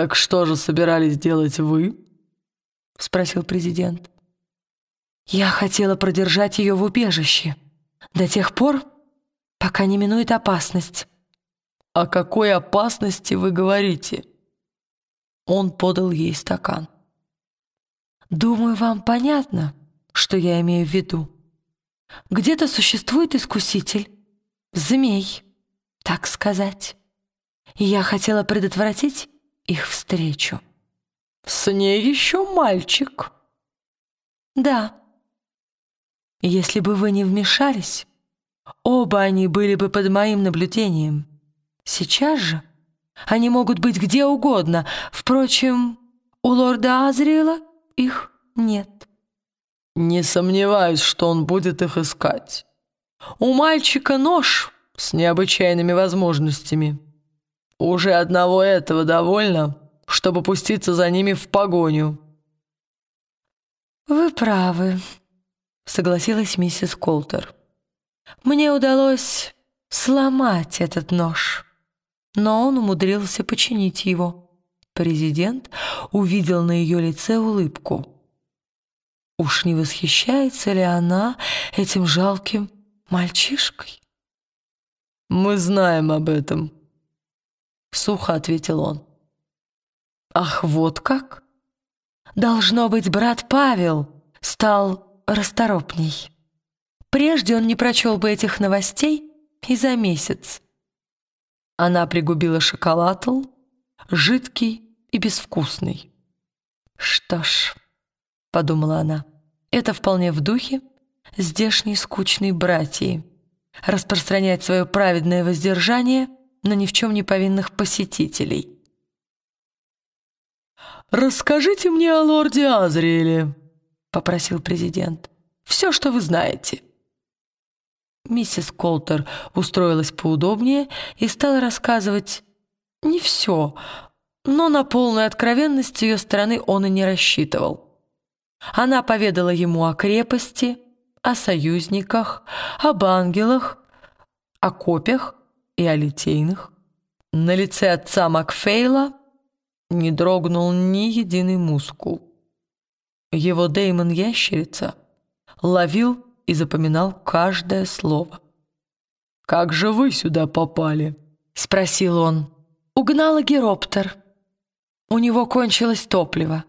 «Так что же собирались делать вы?» — спросил президент. «Я хотела продержать ее в убежище до тех пор, пока не минует опасность». «О какой опасности вы говорите?» Он подал ей стакан. «Думаю, вам понятно, что я имею в виду. Где-то существует искуситель, змей, так сказать. И я хотела предотвратить их встречу». «С ней еще мальчик». «Да. Если бы вы не вмешались, оба они были бы под моим наблюдением. Сейчас же они могут быть где угодно. Впрочем, у лорда Азриэла их нет. Не сомневаюсь, что он будет их искать. У мальчика нож с необычайными возможностями. Уже одного этого довольно, чтобы пуститься за ними в погоню. «Вы правы», — согласилась миссис Колтер. «Мне удалось сломать этот нож» но он умудрился починить его. Президент увидел на ее лице улыбку. Уж не восхищается ли она этим жалким мальчишкой? «Мы знаем об этом», — сухо ответил он. «Ах, вот как! Должно быть, брат Павел стал расторопней. Прежде он не прочел бы этих новостей и за месяц. Она пригубила шоколадл, жидкий и безвкусный. «Что ж», — подумала она, — «это вполне в духе здешней скучной братьи распространять свое праведное воздержание на ни в чем не повинных посетителей». «Расскажите мне о лорде Азриэле», — попросил президент. «Все, что вы знаете». Миссис Колтер устроилась поудобнее и стала рассказывать не все, но на полную откровенность ее стороны он и не рассчитывал. Она поведала ему о крепости, о союзниках, об ангелах, о копях и о литейных. На лице отца Макфейла не дрогнул ни единый мускул. Его Деймон Ящерица ловил и запоминал каждое слово. «Как же вы сюда попали?» — спросил он. «Угнала героптер. У него кончилось топливо.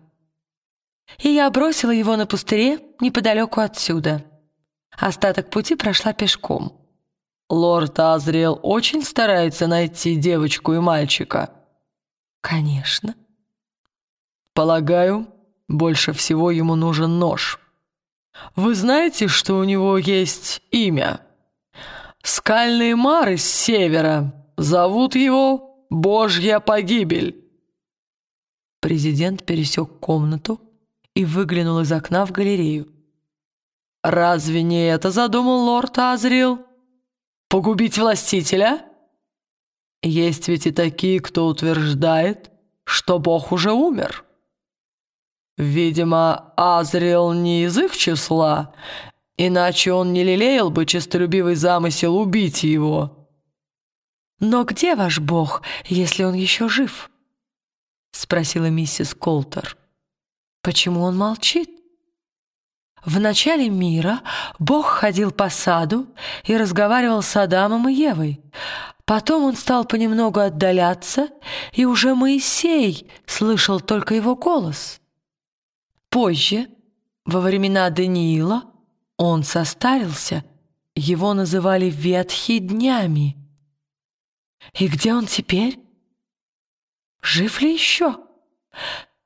И я бросила его на пустыре неподалеку отсюда. Остаток пути прошла пешком». «Лорд Азриэл очень старается найти девочку и мальчика?» «Конечно». «Полагаю, больше всего ему нужен нож». Вы знаете, что у него есть имя? Скальный мар из севера. Зовут его Божья погибель. Президент пересек комнату и выглянул из окна в галерею. «Разве не это задумал лорд Азрил? Погубить властителя? Есть ведь и такие, кто утверждает, что Бог уже умер». Видимо, Азриэл не из их числа, иначе он не лелеял бы честолюбивый замысел убить его. «Но где ваш бог, если он еще жив?» — спросила миссис Колтер. «Почему он молчит?» В начале мира Бог ходил по саду и разговаривал с Адамом и Евой. Потом он стал понемногу отдаляться, и уже Моисей слышал только его голос. Позже, во времена Даниила, он состарился, его называли Ветхий днями. И где он теперь? Жив ли еще?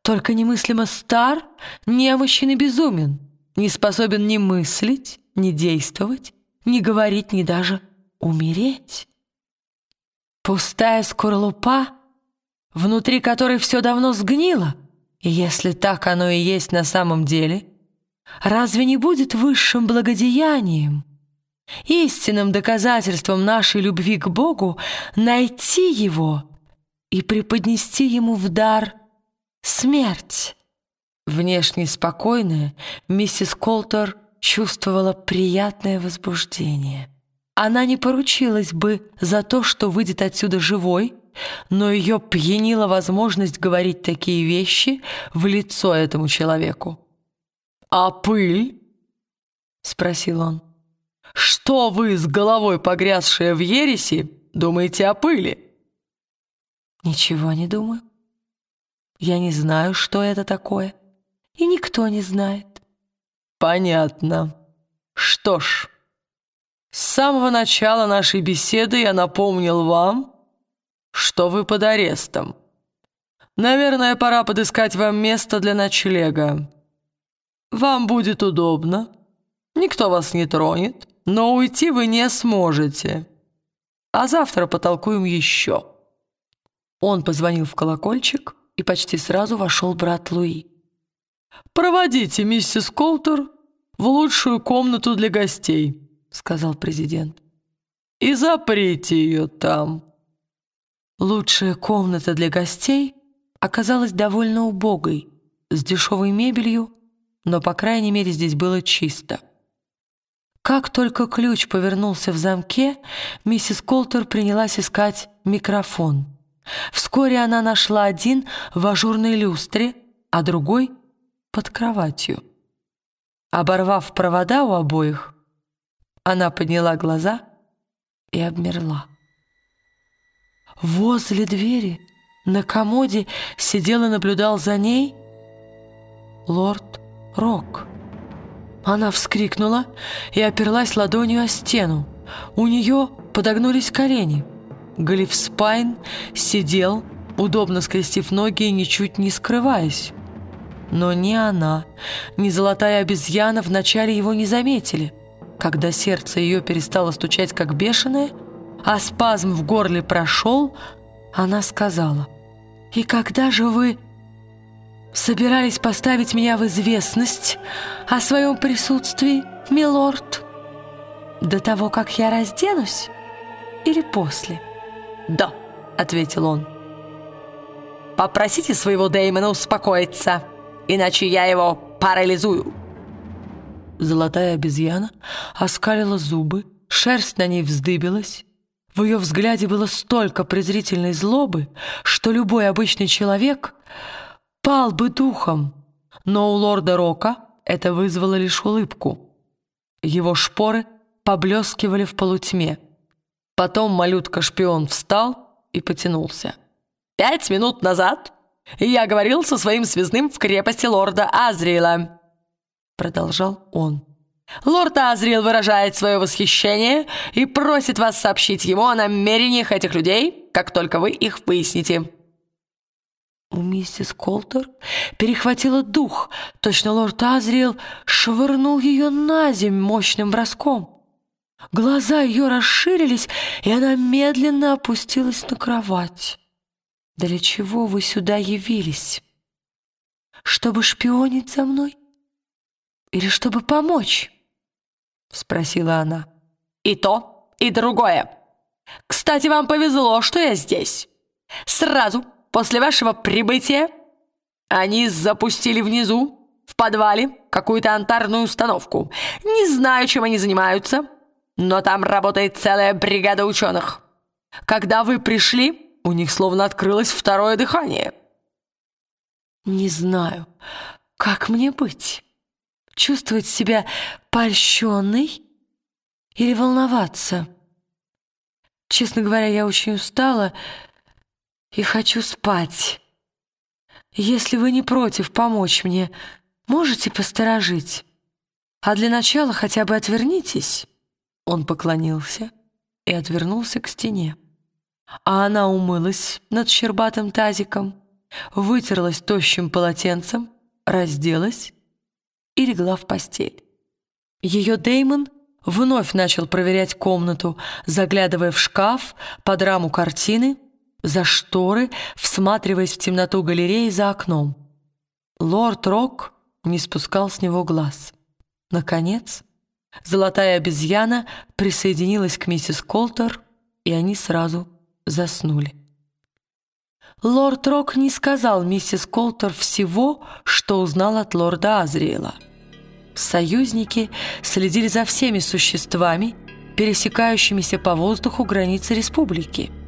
Только немыслимо стар, немощен и безумен, не способен ни мыслить, ни действовать, ни говорить, ни даже умереть. Пустая скорлупа, внутри которой все давно сгнило — и если так оно и есть на самом деле, разве не будет высшим благодеянием, истинным доказательством нашей любви к Богу найти Его и преподнести Ему в дар смерть? Внешне спокойная, миссис Колтер чувствовала приятное возбуждение. Она не поручилась бы за то, что выйдет отсюда живой, но ее пьянила возможность говорить такие вещи в лицо этому человеку. «А пыль?» — спросил он. «Что вы, с головой погрязшая в ереси, думаете о пыли?» «Ничего не думаю. Я не знаю, что это такое, и никто не знает». «Понятно. Что ж, с самого начала нашей беседы я напомнил вам, что вы под арестом. Наверное, пора подыскать вам место для ночлега». Вам будет удобно, никто вас не тронет, но уйти вы не сможете. А завтра потолкуем еще». Он позвонил в колокольчик, и почти сразу вошел брат Луи. «Проводите миссис Колтер в лучшую комнату для гостей», — сказал президент. «И заприте ее там». Лучшая комната для гостей оказалась довольно убогой, с дешевой мебелью но, по крайней мере, здесь было чисто. Как только ключ повернулся в замке, миссис Колтер принялась искать микрофон. Вскоре она нашла один в ажурной люстре, а другой — под кроватью. Оборвав провода у обоих, она подняла глаза и обмерла. Возле двери на комоде сидел и наблюдал за ней лорд Рок. Она вскрикнула и оперлась ладонью о стену. У нее подогнулись колени. Галифспайн сидел, удобно скрестив ноги и ничуть не скрываясь. Но ни она, ни золотая обезьяна вначале его не заметили. Когда сердце ее перестало стучать как бешеное, а спазм в горле прошел, она сказала, «И когда же вы собирались поставить меня в известность о своем присутствии, милорд? До того, как я разденусь или после?» «Да», — ответил он. «Попросите своего Дэймона успокоиться, иначе я его парализую». Золотая обезьяна оскалила зубы, шерсть на ней вздыбилась. В ее взгляде было столько презрительной злобы, что любой обычный человек пал бы духом, но у лорда Рока это вызвало лишь улыбку. Его шпоры поблескивали в полутьме. Потом малютка-шпион встал и потянулся. «Пять минут назад я говорил со своим связным в крепости лорда Азриэла», продолжал он. «Лорд Азриэл выражает свое восхищение и просит вас сообщить ему о намерениях этих людей, как только вы их выясните». У миссис Колтер перехватила дух. Точно лорд Азриэл швырнул ее на земь мощным броском. Глаза ее расширились, и она медленно опустилась на кровать. «Для чего вы сюда явились? Чтобы шпионить за мной? Или чтобы помочь?» — спросила она. «И то, и другое. Кстати, вам повезло, что я здесь. Сразу После вашего прибытия они запустили внизу, в подвале, какую-то антарную установку. Не знаю, чем они занимаются, но там работает целая бригада ученых. Когда вы пришли, у них словно открылось второе дыхание. Не знаю, как мне быть? Чувствовать себя польщенной или волноваться? Честно говоря, я очень устала и хочу спать. Если вы не против помочь мне, можете посторожить. А для начала хотя бы отвернитесь». Он поклонился и отвернулся к стене. А она умылась над щербатым тазиком, вытерлась тощим полотенцем, разделась и легла в постель. Ее Деймон вновь начал проверять комнату, заглядывая в шкаф, под раму картины за шторы, всматриваясь в темноту галереи за окном. Лорд Рок не спускал с него глаз. Наконец, золотая обезьяна присоединилась к миссис Колтер, и они сразу заснули. Лорд Рок не сказал миссис Колтер всего, что узнал от лорда Азриэла. Союзники следили за всеми существами, пересекающимися по воздуху границы республики –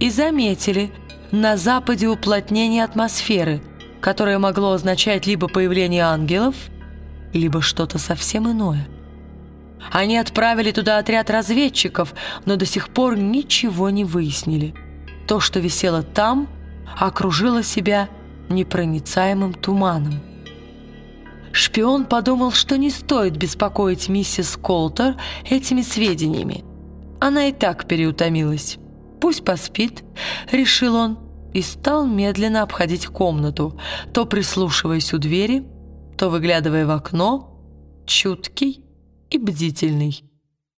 и заметили на западе уплотнение атмосферы, которое могло означать либо появление ангелов, либо что-то совсем иное. Они отправили туда отряд разведчиков, но до сих пор ничего не выяснили. То, что висело там, окружило себя непроницаемым туманом. Шпион подумал, что не стоит беспокоить миссис Колтер этими сведениями. Она и так переутомилась. «Пусть поспит», — решил он, и стал медленно обходить комнату, то прислушиваясь у двери, то выглядывая в окно, чуткий и бдительный.